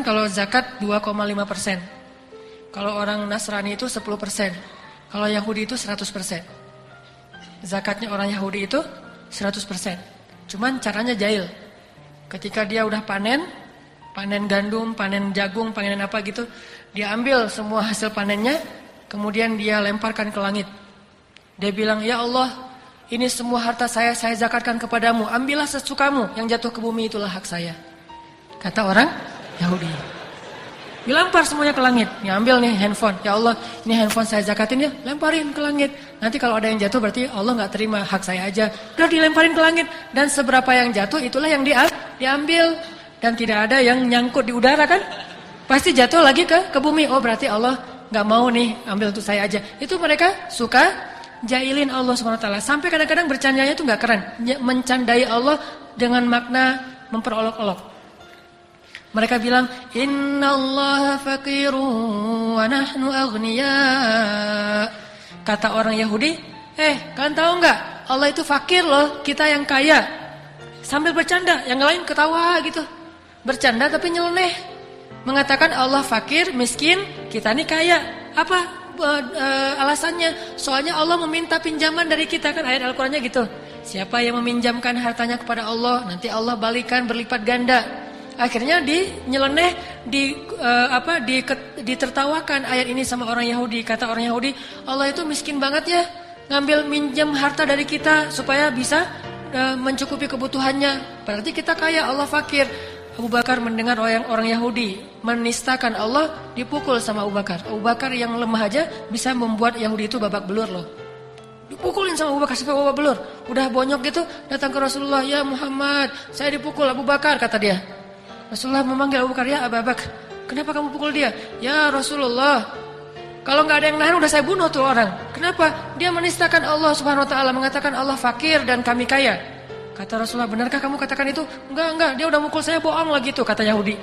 kalau zakat 2,5 persen. Kalau orang Nasrani itu 10 persen. Kalau Yahudi itu 100 persen. Zakatnya orang Yahudi itu 100 persen. Cuman caranya jahil. Ketika dia udah panen, panen gandum, panen jagung, panen apa gitu, dia ambil semua hasil panennya, kemudian dia lemparkan ke langit. Dia bilang, ya Allah, ini semua harta saya, saya zakatkan kepadamu. Ambillah sesukamu, yang jatuh ke bumi itulah hak saya. Kata orang Yahudi. Dilampar semuanya ke langit. Ya ambil nih handphone. Ya Allah, ini handphone saya zakatin ya. Lemparin ke langit. Nanti kalau ada yang jatuh berarti Allah nggak terima hak saya aja. Udah dilemparin ke langit. Dan seberapa yang jatuh itulah yang diambil. Dan tidak ada yang nyangkut di udara kan. Pasti jatuh lagi ke ke bumi. Oh berarti Allah nggak mau nih ambil untuk saya aja. Itu mereka suka jailin Allah SWT. Sampai kadang-kadang bercandanya itu nggak keren. Mencandai Allah dengan makna memperolok-olok. Mereka bilang, Inna Allah fakirun wa nahnu aghniya. Kata orang Yahudi, eh kalian tahu nggak? Allah itu fakir loh, kita yang kaya. Sambil bercanda, yang lain ketawa gitu. Bercanda tapi nyeleneh. Mengatakan Allah fakir, miskin, kita nih kaya. Apa uh, uh, alasannya? Soalnya Allah meminta pinjaman dari kita kan ayat Al-Qur'annya gitu. Siapa yang meminjamkan hartanya kepada Allah, nanti Allah balikan berlipat ganda. Akhirnya di nyeleneh di uh, apa di ditertawakan ayat ini sama orang Yahudi. Kata orang Yahudi, Allah itu miskin banget ya, ngambil minjem harta dari kita supaya bisa uh, mencukupi kebutuhannya. Berarti kita kaya, Allah fakir. Abu Bakar mendengar orang orang Yahudi menistakan Allah dipukul sama Abu Bakar. Abu Bakar yang lemah aja bisa membuat Yahudi itu babak belur loh. Dipukulin sama Abu Bakar sampai babak belur. Udah bonyok gitu datang ke Rasulullah, "Ya Muhammad, saya dipukul Abu Bakar," kata dia. Rasulullah memanggil Abu Bakar, ya Abu Bakar, kenapa kamu pukul dia? Ya Rasulullah, kalau nggak ada yang nahan udah saya bunuh tuh orang. Kenapa? Dia menistakan Allah Subhanahu Wa Taala, mengatakan Allah fakir dan kami kaya. Kata Rasulullah, benarkah kamu katakan itu? Enggak, enggak, dia udah mukul saya bohong lagi tuh, kata Yahudi.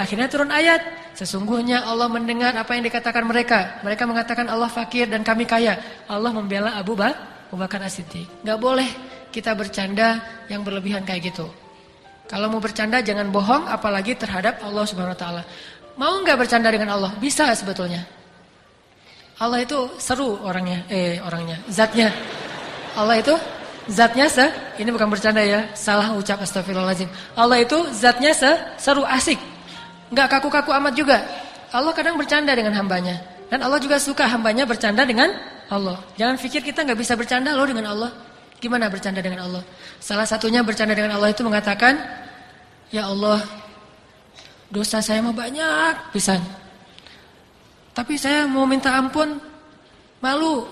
Akhirnya turun ayat, sesungguhnya Allah mendengar apa yang dikatakan mereka. Mereka mengatakan Allah fakir dan kami kaya. Allah membela Abu Bakar, Abu Bakar As-Siddiq. Gak boleh kita bercanda yang berlebihan kayak gitu. Kalau mau bercanda jangan bohong apalagi terhadap Allah Subhanahu wa taala. Mau nggak bercanda dengan Allah? Bisa sebetulnya. Allah itu seru orangnya, eh orangnya, zatnya. Allah itu zatnya se, ini bukan bercanda ya, salah ucap astagfirullahaladzim. Allah itu zatnya se, seru asik. nggak kaku-kaku amat juga. Allah kadang bercanda dengan hambanya. Dan Allah juga suka hambanya bercanda dengan Allah. Jangan pikir kita nggak bisa bercanda loh dengan Allah. Gimana bercanda dengan Allah? Salah satunya bercanda dengan Allah itu mengatakan, Ya Allah, dosa saya mah banyak pisan. Tapi saya mau minta ampun, malu.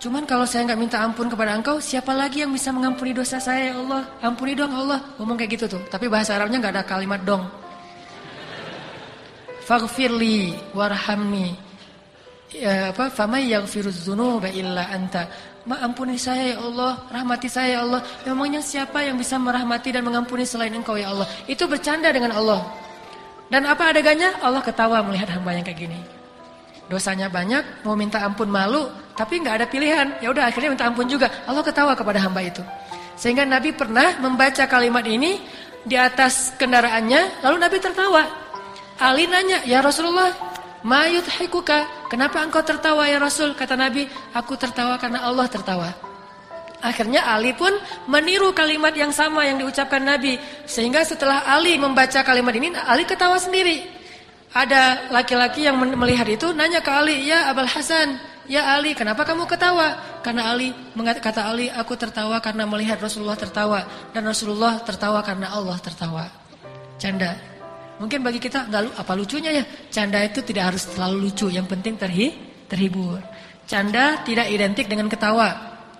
Cuman kalau saya nggak minta ampun kepada engkau, siapa lagi yang bisa mengampuni dosa saya ya Allah? Ampuni dong Allah. Ngomong kayak gitu tuh. Tapi bahasa Arabnya nggak ada kalimat dong. Faghfirli warhamni ya apa famay yaghfiruz dzunuba illa anta ampuni saya ya Allah. Rahmati saya ya Allah. Memangnya siapa yang bisa merahmati dan mengampuni selain engkau ya Allah? Itu bercanda dengan Allah. Dan apa adegannya? Allah ketawa melihat hamba yang kayak gini. Dosanya banyak mau minta ampun malu tapi nggak ada pilihan. Ya udah akhirnya minta ampun juga. Allah ketawa kepada hamba itu. Sehingga Nabi pernah membaca kalimat ini di atas kendaraannya lalu Nabi tertawa. Ali nanya ya Rasulullah Mayut hikuka, kenapa engkau tertawa ya Rasul? Kata Nabi, aku tertawa karena Allah tertawa. Akhirnya Ali pun meniru kalimat yang sama yang diucapkan Nabi. Sehingga setelah Ali membaca kalimat ini, Ali ketawa sendiri. Ada laki-laki yang melihat itu nanya ke Ali, "Ya Abul Hasan, ya Ali, kenapa kamu ketawa?" Karena Ali kata Ali, "Aku tertawa karena melihat Rasulullah tertawa dan Rasulullah tertawa karena Allah tertawa." Canda. Mungkin bagi kita nggak apa lucunya ya. Canda itu tidak harus terlalu lucu, yang penting terhi, terhibur. Canda tidak identik dengan ketawa.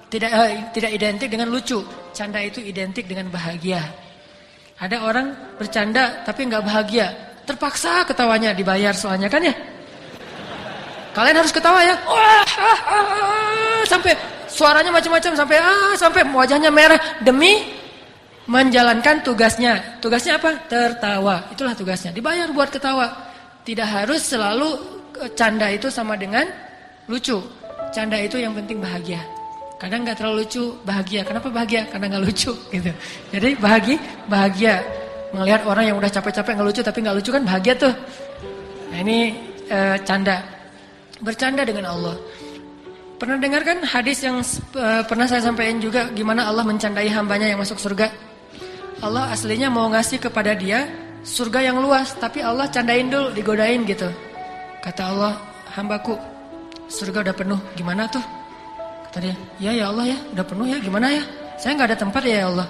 Tidak uh, tidak identik dengan lucu. Canda itu identik dengan bahagia. Ada orang bercanda tapi nggak bahagia. Terpaksa ketawanya dibayar soalnya kan ya. Kalian harus ketawa ya. Wah, ah, ah, ah, sampai suaranya macam-macam sampai ah sampai wajahnya merah demi menjalankan tugasnya. Tugasnya apa? Tertawa. Itulah tugasnya. Dibayar buat ketawa. Tidak harus selalu e, canda itu sama dengan lucu. Canda itu yang penting bahagia. Kadang nggak terlalu lucu, bahagia. Kenapa bahagia? Karena nggak lucu gitu. Jadi bahagia, bahagia. Melihat orang yang udah capek-capek ngelucu tapi nggak lucu kan bahagia tuh. Nah ini e, canda. Bercanda dengan Allah. Pernah dengar kan hadis yang e, pernah saya sampaikan juga gimana Allah mencandai hambanya yang masuk surga? Allah aslinya mau ngasih kepada dia surga yang luas, tapi Allah candain dulu, digodain gitu. Kata Allah, hambaku, surga udah penuh, gimana tuh? Kata dia, ya ya Allah ya, udah penuh ya, gimana ya? Saya nggak ada tempat ya ya Allah.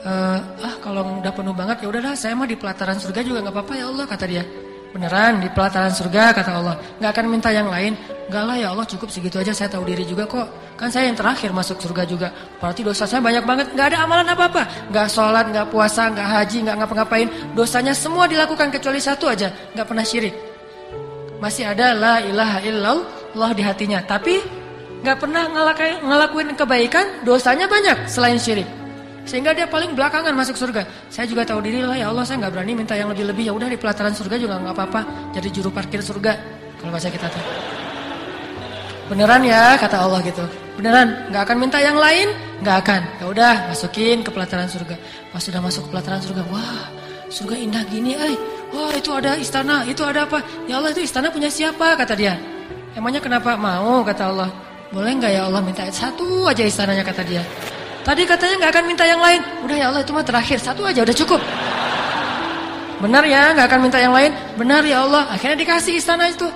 Uh, ah kalau udah penuh banget ya udahlah, saya mah di pelataran surga juga nggak apa-apa ya Allah, kata dia. Beneran di pelataran surga kata Allah nggak akan minta yang lain Enggak lah ya Allah cukup segitu aja saya tahu diri juga kok Kan saya yang terakhir masuk surga juga Berarti dosa saya banyak banget nggak ada amalan apa-apa nggak sholat, nggak puasa, nggak haji, nggak ngapa-ngapain Dosanya semua dilakukan kecuali satu aja nggak pernah syirik Masih ada la ilaha illallah di hatinya Tapi nggak pernah ngelakuin kebaikan Dosanya banyak selain syirik sehingga dia paling belakangan masuk surga. Saya juga tahu diri lah ya Allah saya nggak berani minta yang lebih-lebih. Ya udah di pelataran surga juga nggak apa-apa. Jadi juru parkir surga. Kalau bahasa kita tuh. Beneran ya kata Allah gitu. Beneran nggak akan minta yang lain? Nggak akan. Ya udah masukin ke pelataran surga. Pas sudah masuk ke pelataran surga, wah surga indah gini, eh. Wah itu ada istana, itu ada apa? Ya Allah itu istana punya siapa? Kata dia. Emangnya kenapa mau? Kata Allah. Boleh nggak ya Allah minta satu aja istananya kata dia. Tadi katanya nggak akan minta yang lain. Udah ya Allah itu mah terakhir satu aja udah cukup. Benar ya nggak akan minta yang lain. Benar ya Allah. Akhirnya dikasih istana itu.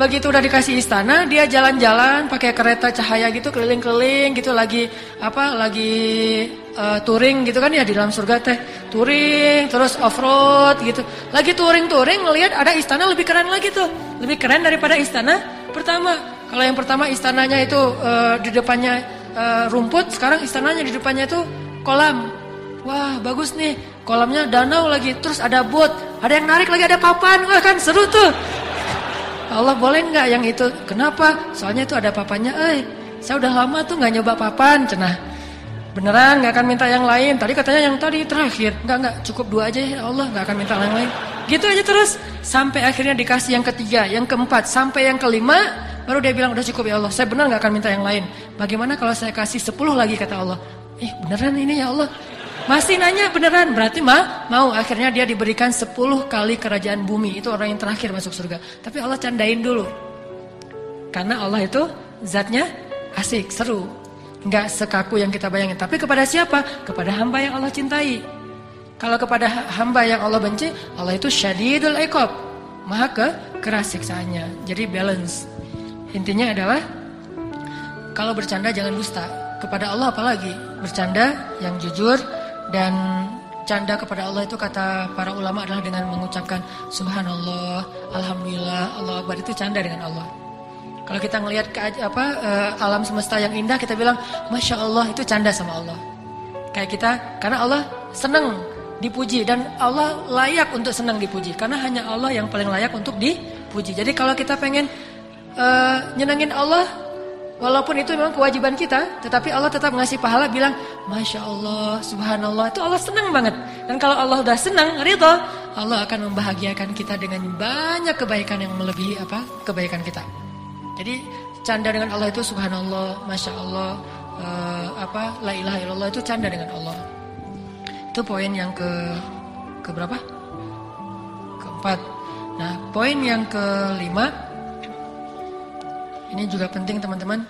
Begitu udah dikasih istana, dia jalan-jalan pakai kereta cahaya gitu keliling-keliling gitu lagi apa lagi uh, touring gitu kan ya di dalam surga teh. Touring terus off-road gitu. Lagi touring-touring ngelihat ada istana lebih keren lagi tuh. Lebih keren daripada istana pertama. Kalau yang pertama istananya itu uh, di depannya uh, rumput, sekarang istananya di depannya itu kolam. Wah, bagus nih. Kolamnya danau lagi, terus ada bot, ada yang narik lagi, ada papan. Wah, kan seru tuh. Allah boleh nggak yang itu? Kenapa? Soalnya itu ada papannya. Eh, saya udah lama tuh nggak nyoba papan, cenah. Beneran nggak akan minta yang lain. Tadi katanya yang tadi terakhir. Nggak nggak cukup dua aja ya Allah nggak akan minta yang lain. Gitu aja terus sampai akhirnya dikasih yang ketiga, yang keempat, sampai yang kelima Baru dia bilang udah cukup ya Allah. Saya benar nggak akan minta yang lain. Bagaimana kalau saya kasih 10 lagi kata Allah? Eh beneran ini ya Allah. Masih nanya beneran berarti mah mau akhirnya dia diberikan 10 kali kerajaan bumi itu orang yang terakhir masuk surga. Tapi Allah candain dulu. Karena Allah itu zatnya asik, seru. Enggak sekaku yang kita bayangin. Tapi kepada siapa? Kepada hamba yang Allah cintai. Kalau kepada hamba yang Allah benci, Allah itu syadidul iqab. Maha ke keras siksaannya. Jadi balance. Intinya adalah kalau bercanda jangan dusta. Kepada Allah apalagi bercanda yang jujur dan canda kepada Allah itu kata para ulama adalah dengan mengucapkan subhanallah, alhamdulillah, Allah akbar itu canda dengan Allah. Kalau kita ngelihat ke apa uh, alam semesta yang indah kita bilang masya Allah itu canda sama Allah. Kayak kita karena Allah senang dipuji dan Allah layak untuk senang dipuji karena hanya Allah yang paling layak untuk dipuji. Jadi kalau kita pengen uh, nyenengin Allah walaupun itu memang kewajiban kita tetapi Allah tetap ngasih pahala bilang Masya Allah Subhanallah. Itu Allah senang banget. Dan kalau Allah udah senang ridho Allah akan membahagiakan kita dengan banyak kebaikan yang melebihi apa kebaikan kita. Jadi canda dengan Allah itu Subhanallah Masya Allah uh, apa La ilaha illallah itu canda dengan Allah. Itu poin yang ke ke berapa? Keempat. Nah poin yang kelima ini juga penting teman-teman.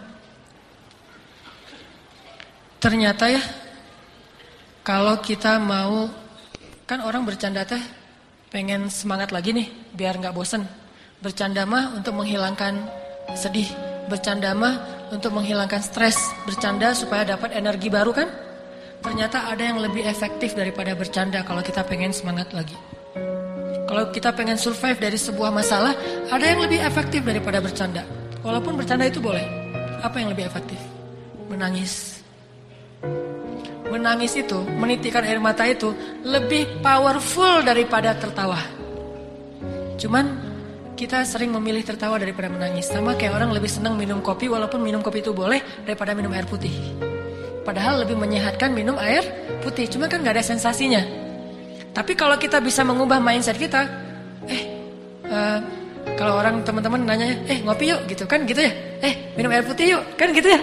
Ternyata ya, kalau kita mau, kan orang bercanda teh pengen semangat lagi nih, biar nggak bosen. Bercanda mah untuk menghilangkan sedih, bercanda mah untuk menghilangkan stres, bercanda supaya dapat energi baru kan? Ternyata ada yang lebih efektif daripada bercanda kalau kita pengen semangat lagi. Kalau kita pengen survive dari sebuah masalah, ada yang lebih efektif daripada bercanda. Walaupun bercanda itu boleh. Apa yang lebih efektif? Menangis. Menangis itu, menitikan air mata itu lebih powerful daripada tertawa. Cuman kita sering memilih tertawa daripada menangis. Sama kayak orang lebih senang minum kopi walaupun minum kopi itu boleh daripada minum air putih. Padahal lebih menyehatkan minum air putih. Cuma kan gak ada sensasinya. Tapi kalau kita bisa mengubah mindset kita, eh, uh, kalau orang teman-teman nanya, eh ngopi yuk gitu kan gitu ya. Eh minum air putih yuk kan gitu ya.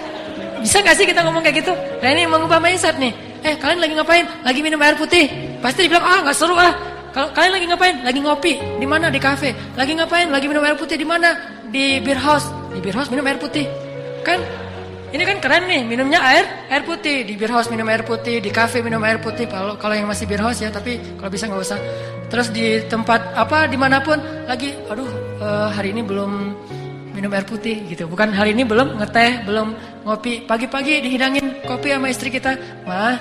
Bisa gak sih kita ngomong kayak gitu? Nah ini mengubah mindset nih. Eh kalian lagi ngapain? Lagi minum air putih. pasti dibilang ah nggak seru ah. Kalau kalian lagi ngapain? Lagi ngopi. Di mana? Di kafe. Lagi ngapain? Lagi minum air putih di mana? Di beer house. Di beer house minum air putih. Kan ini kan keren nih, minumnya air air putih di beer house minum air putih, di kafe minum air putih. Kalau kalau yang masih beer house ya, tapi kalau bisa nggak usah. Terus di tempat apa di mana pun lagi, aduh uh, hari ini belum minum air putih gitu. Bukan hari ini belum ngeteh, belum ngopi. Pagi-pagi dihidangin kopi sama istri kita. Mah,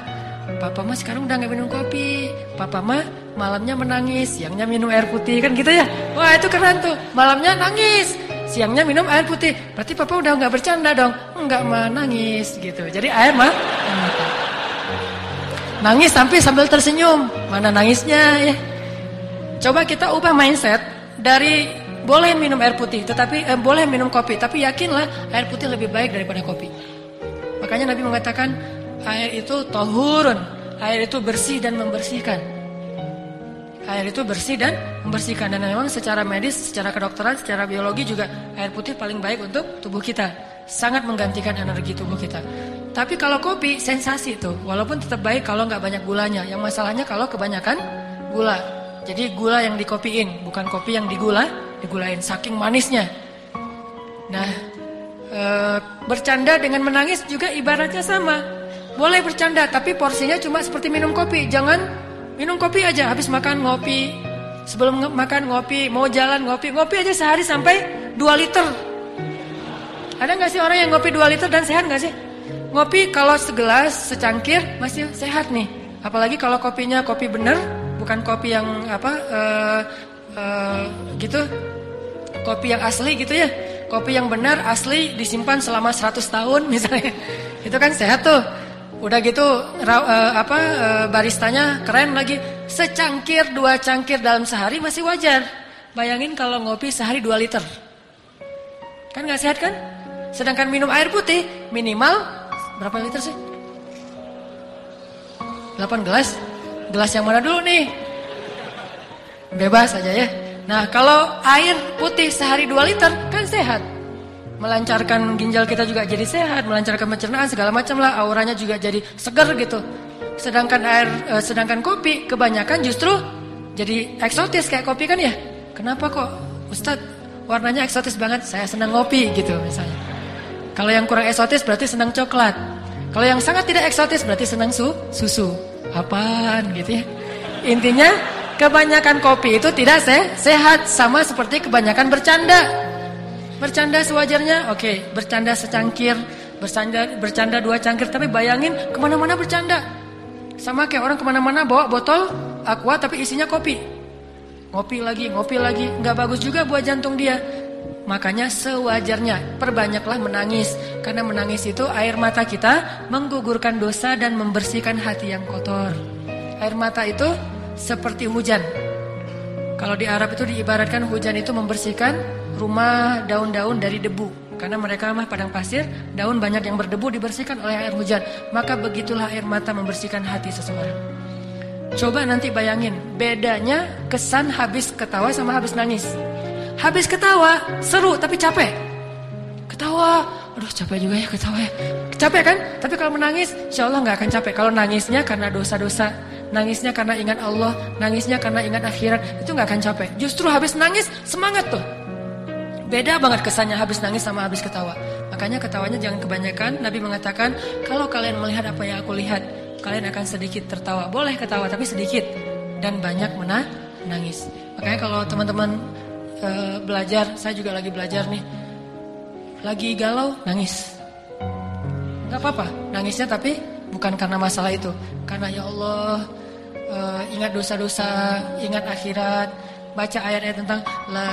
papa mah sekarang udah nggak minum kopi. Papa mah malamnya menangis, siangnya minum air putih kan gitu ya. Wah itu keren tuh. Malamnya nangis, siangnya minum air putih. Berarti papa udah nggak bercanda dong. Nggak menangis gitu. Jadi air mah nangis sampai sambil tersenyum. Mana nangisnya ya? Coba kita ubah mindset dari boleh minum air putih, tetapi eh, boleh minum kopi, tapi yakinlah air putih lebih baik daripada kopi. Makanya Nabi mengatakan air itu tohurun, air itu bersih dan membersihkan. Air itu bersih dan membersihkan dan memang secara medis, secara kedokteran, secara biologi juga air putih paling baik untuk tubuh kita. Sangat menggantikan energi tubuh kita. Tapi kalau kopi sensasi tuh, walaupun tetap baik kalau nggak banyak gulanya. Yang masalahnya kalau kebanyakan gula. Jadi gula yang dikopiin, bukan kopi yang digula, digulain saking manisnya. Nah, e, bercanda dengan menangis juga ibaratnya sama. Boleh bercanda, tapi porsinya cuma seperti minum kopi. Jangan minum kopi aja, habis makan ngopi. Sebelum makan ngopi, mau jalan ngopi, ngopi aja sehari sampai 2 liter. Ada nggak sih orang yang ngopi 2 liter dan sehat nggak sih? Ngopi kalau segelas, secangkir masih sehat nih. Apalagi kalau kopinya kopi bener, bukan kopi yang apa uh, uh, gitu kopi yang asli gitu ya kopi yang benar asli disimpan selama 100 tahun misalnya itu kan sehat tuh udah gitu uh, apa uh, baristanya keren lagi. Secangkir dua cangkir dalam sehari masih wajar. Bayangin kalau ngopi sehari 2 liter. Kan nggak sehat kan? Sedangkan minum air putih minimal berapa liter sih? 8 gelas. Gelas yang mana dulu nih? Bebas aja ya. Nah kalau air putih sehari 2 liter kan sehat Melancarkan ginjal kita juga jadi sehat Melancarkan pencernaan segala macam lah. Auranya juga jadi segar gitu. Sedangkan air, eh, sedangkan kopi kebanyakan justru jadi eksotis kayak kopi kan ya? Kenapa kok Ustadz warnanya eksotis banget? Saya senang ngopi gitu misalnya. Kalau yang kurang eksotis berarti senang coklat. Kalau yang sangat tidak eksotis berarti senang su susu. Apaan gitu ya? Intinya Kebanyakan kopi itu tidak se sehat sama seperti kebanyakan bercanda. Bercanda sewajarnya, oke, okay. bercanda secangkir, bercanda bercanda dua cangkir, tapi bayangin ke mana-mana bercanda. Sama kayak orang ke mana-mana bawa botol aqua tapi isinya kopi. Ngopi lagi, ngopi lagi, nggak bagus juga buat jantung dia. Makanya sewajarnya perbanyaklah menangis Karena menangis itu air mata kita menggugurkan dosa dan membersihkan hati yang kotor Air mata itu seperti hujan. Kalau di Arab itu diibaratkan hujan itu membersihkan rumah daun-daun dari debu. Karena mereka mah padang pasir, daun banyak yang berdebu dibersihkan oleh air hujan. Maka begitulah air mata membersihkan hati seseorang. Coba nanti bayangin, bedanya kesan habis ketawa sama habis nangis. Habis ketawa, seru tapi capek. Ketawa, aduh capek juga ya ketawa ya. Capek kan? Tapi kalau menangis, insya Allah nggak akan capek. Kalau nangisnya karena dosa-dosa nangisnya karena ingat Allah, nangisnya karena ingat akhirat, itu nggak akan capek. Justru habis nangis semangat tuh. Beda banget kesannya habis nangis sama habis ketawa. Makanya ketawanya jangan kebanyakan. Nabi mengatakan, kalau kalian melihat apa yang aku lihat, kalian akan sedikit tertawa. Boleh ketawa tapi sedikit dan banyak menang nangis. Makanya kalau teman-teman e, belajar, saya juga lagi belajar nih. Lagi galau, nangis. Gak apa-apa, nangisnya tapi bukan karena masalah itu. Karena ya Allah uh, ingat dosa-dosa, ingat akhirat, baca ayat-ayat tentang la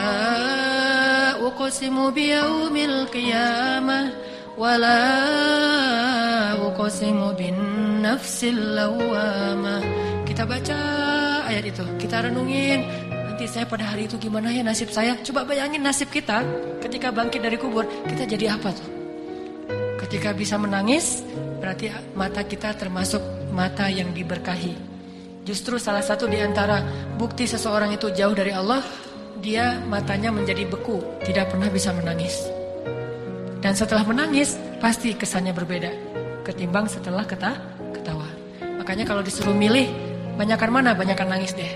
uqsimu biyaumil qiyamah wala uqsimu bin nafsil lawamah. Kita baca ayat itu, kita renungin nanti saya pada hari itu gimana ya nasib saya? Coba bayangin nasib kita ketika bangkit dari kubur, kita jadi apa tuh? Ketika bisa menangis, berarti mata kita termasuk mata yang diberkahi. Justru salah satu di antara bukti seseorang itu jauh dari Allah, dia matanya menjadi beku, tidak pernah bisa menangis. Dan setelah menangis, pasti kesannya berbeda ketimbang setelah keta ketawa. Makanya kalau disuruh milih Banyakan mana? Banyakan nangis deh.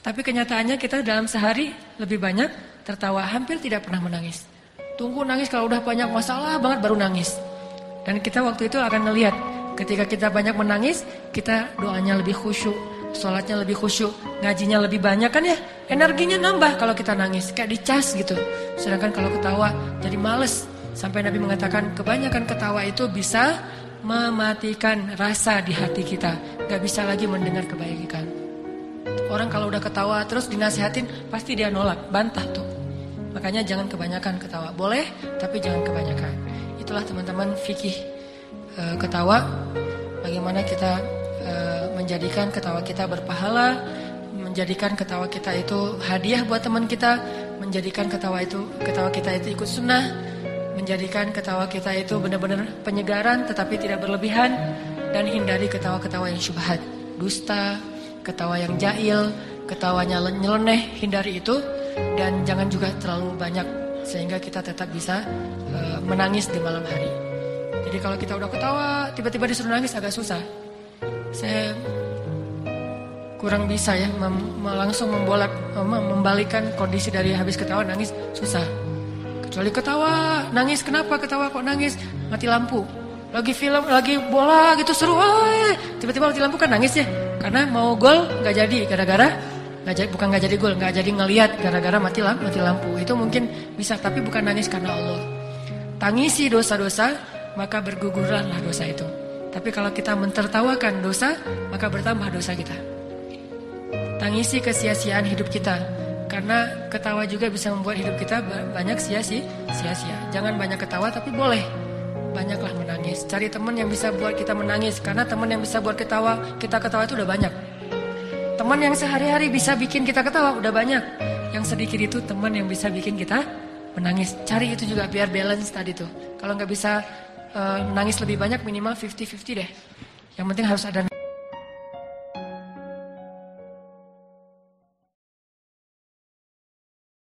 Tapi kenyataannya kita dalam sehari lebih banyak tertawa, hampir tidak pernah menangis. Tunggu nangis kalau udah banyak masalah banget baru nangis. Dan kita waktu itu akan melihat ketika kita banyak menangis, kita doanya lebih khusyuk, sholatnya lebih khusyuk, ngajinya lebih banyak kan ya, energinya nambah kalau kita nangis, kayak dicas gitu. Sedangkan kalau ketawa jadi males. Sampai Nabi mengatakan kebanyakan ketawa itu bisa mematikan rasa di hati kita. Gak bisa lagi mendengar kebaikan. Orang kalau udah ketawa terus dinasehatin pasti dia nolak, bantah tuh. Makanya jangan kebanyakan ketawa. Boleh, tapi jangan kebanyakan. Itulah teman-teman fikih e, ketawa. Bagaimana kita e, menjadikan ketawa kita berpahala, menjadikan ketawa kita itu hadiah buat teman kita, menjadikan ketawa itu ketawa kita itu ikut sunnah, menjadikan ketawa kita itu benar-benar penyegaran tetapi tidak berlebihan dan hindari ketawa-ketawa yang syubhat, dusta, ketawa yang jahil, ketawanya nyeleneh, hindari itu dan jangan juga terlalu banyak sehingga kita tetap bisa uh, menangis di malam hari. Jadi kalau kita udah ketawa, tiba-tiba disuruh nangis agak susah. Saya kurang bisa ya mem langsung membolak membalikan kondisi dari habis ketawa nangis susah. Kecuali ketawa, nangis kenapa ketawa kok nangis? Mati lampu. Lagi film, lagi bola gitu seru, tiba-tiba mati lampu kan nangis ya. Karena mau gol nggak jadi gara-gara nggak jadi bukan nggak jadi gol nggak jadi ngelihat gara-gara mati lampu mati lampu itu mungkin bisa tapi bukan nangis karena Allah tangisi dosa-dosa maka bergugurlanlah dosa itu. Tapi kalau kita mentertawakan dosa maka bertambah dosa kita. Tangisi kesia-siaan hidup kita. Karena ketawa juga bisa membuat hidup kita banyak sia-sia. Jangan banyak ketawa tapi boleh. Banyaklah menangis. Cari teman yang bisa buat kita menangis. Karena teman yang bisa buat ketawa kita ketawa itu udah banyak. Teman yang sehari-hari bisa bikin kita ketawa udah banyak. Yang sedikit itu teman yang bisa bikin kita menangis. Cari itu juga biar balance tadi tuh. Kalau nggak bisa uh, menangis lebih banyak minimal 50-50 deh. Yang penting harus ada